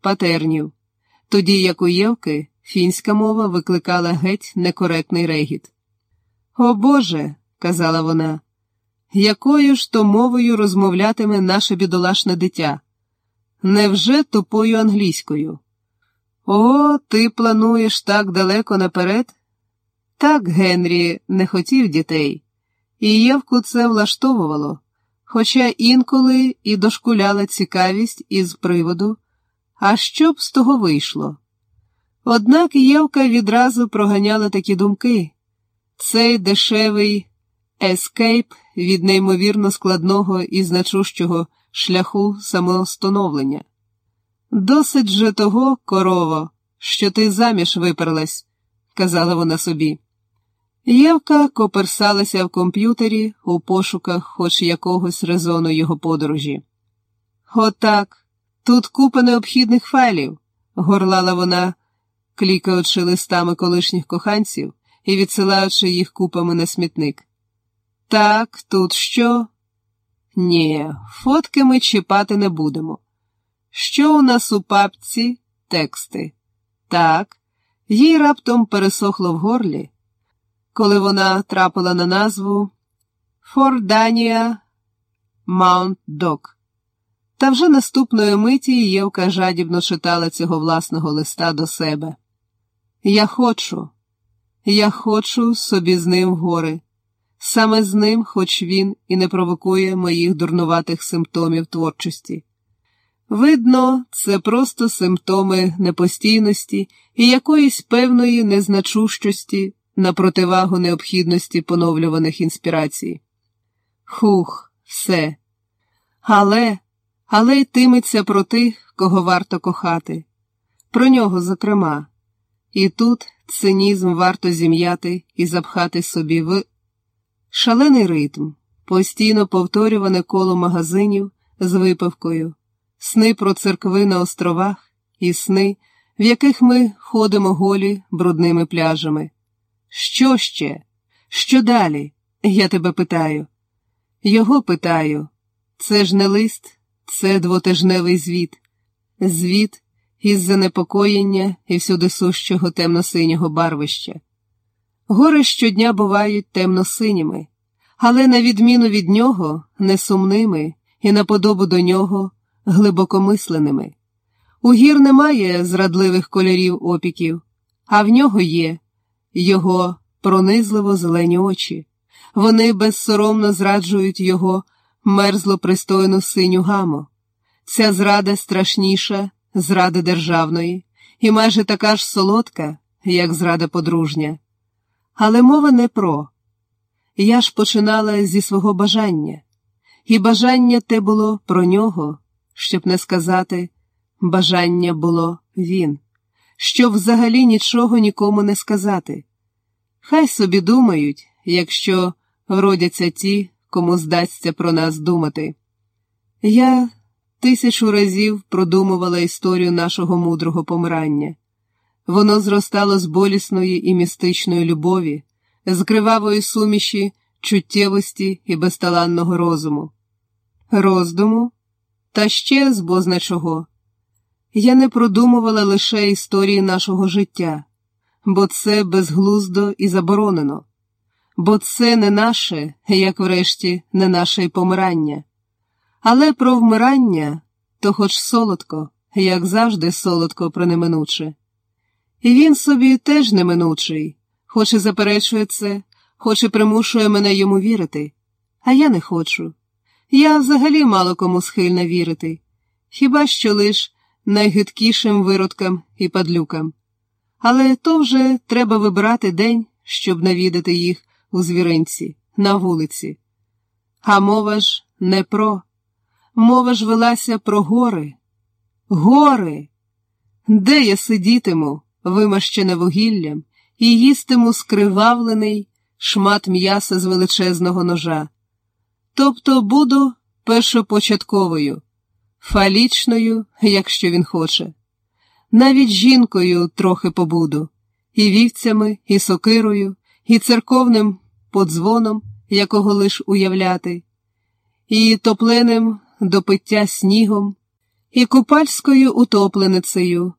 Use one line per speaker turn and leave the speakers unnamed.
патернів, тоді як у Євки фінська мова викликала геть некоректний регіт. О Боже, казала вона, якою ж то мовою розмовлятиме наше бідолашне дитя? Невже тупою англійською? О, ти плануєш так далеко наперед? Так Генрі не хотів дітей, і Євку це влаштовувало, хоча інколи і дошкуляла цікавість із приводу, а що б з того вийшло? Однак Євка відразу проганяла такі думки цей дешевий ескейп від неймовірно складного і значущого шляху самостановлення. Досить же того, корово, що ти заміж виперлась, казала вона собі. Євка коперсалася в комп'ютері у пошуках хоч якогось резону його подорожі. Отак, тут купа необхідних файлів, горлала вона, клікаючи листами колишніх коханців і відсилаючи їх купами на смітник. Так, тут що? Ні, фотки ми чіпати не будемо. Що у нас у папці тексти? Так, їй раптом пересохло в горлі, коли вона трапила на назву Форданія Маунт Док. Та вже наступної миті Євка жадібно читала цього власного листа до себе. Я хочу, я хочу собі з ним гори. Саме з ним, хоч він і не провокує моїх дурнуватих симптомів творчості. Видно, це просто симптоми непостійності і якоїсь певної незначущості на противагу необхідності поновлюваних інспірацій. Хух, все. Але, але йтиметься про тих, кого варто кохати, про нього, зокрема, і тут цинізм варто зім'яти і запхати собі в шалений ритм, постійно повторюване коло магазинів з випивкою сни про церкви на островах і сни, в яких ми ходимо голі брудними пляжами. Що ще? Що далі? Я тебе питаю. Його питаю. Це ж не лист, це двотижневий звіт, звіт із занепокоєння і всюди сущого темно-синього барвища. Гори щодня бувають темно-синіми, але, на відміну від нього, не сумними і на подобу до нього глибокомисленими. У гір немає зрадливих кольорів опіків, а в нього є його пронизливо зелені очі. Вони безсоромно зраджують його мерзло пристойну синю гаму. Ця зрада страшніша зради державної, і майже така ж солодка, як зрада подружня. Але мова не про. Я ж починала зі свого бажання, і бажання те було про нього щоб не сказати, бажання було він, щоб взагалі нічого нікому не сказати. Хай собі думають, якщо вродяться ті, кому здасться про нас думати. Я тисячу разів продумувала історію нашого мудрого помирання. Воно зростало з болісної і містичної любові, з кривавої суміші, чуттєвості і безталанного розуму. Роздуму та ще з бозна чого. Я не продумувала лише історії нашого життя, бо це безглуздо і заборонено, бо це не наше, як врешті, не наше й помирання. Але про вмирання то хоч солодко, як завжди, солодко про неминуче. І він собі теж неминучий, хоч і заперечує це, хоч і примушує мене йому вірити, а я не хочу. Я взагалі мало кому схильна вірити, хіба що лиш найгидкішим виродкам і падлюкам. Але то вже треба вибирати день, щоб навідати їх у звіринці, на вулиці. А мова ж не про, мова ж велася про гори. Гори! Де я сидітиму, вимащене вугіллям, і їстиму скривавлений шмат м'яса з величезного ножа. Тобто буду першопочатковою, фалічною, якщо він хоче, навіть жінкою трохи побуду, і вівцями, і сокирою, і церковним подзвоном, якого лиш уявляти, і топленим до пиття снігом, і купальською утопленицею.